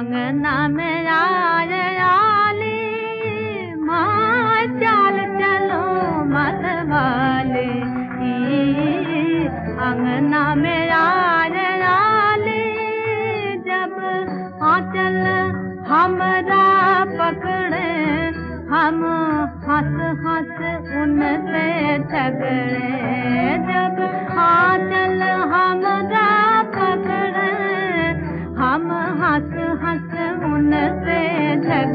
मेरा आली माँ चाल चलो मत वाले अंगना मेरा आली जब आंचल हमरा पकड़े, हम हंस हंस उनसे झगड़े। जब आंचल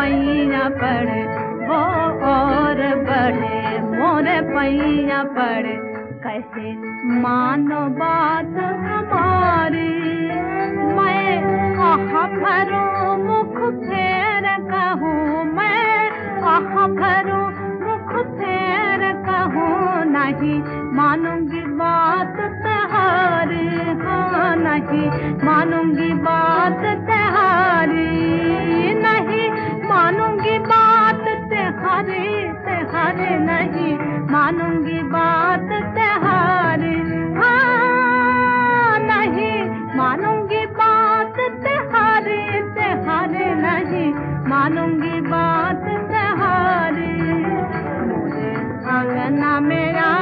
पैया पड़े, वो और बढ़े, मोरे पैया पड़े। कैसे मानो बात हमारी, मैं कहा भरूं मुख फेर कहूँ, मैं कहा भरूं मुख फेर कहूँ, नहीं मानूँगी बात तहारी हाँ नहीं मानूँगी बात हार नहीं मानूँगी बात से हाँ नहीं मानूँगी बात से हार नहीं मानूँगी बात से हार अंगना मेरा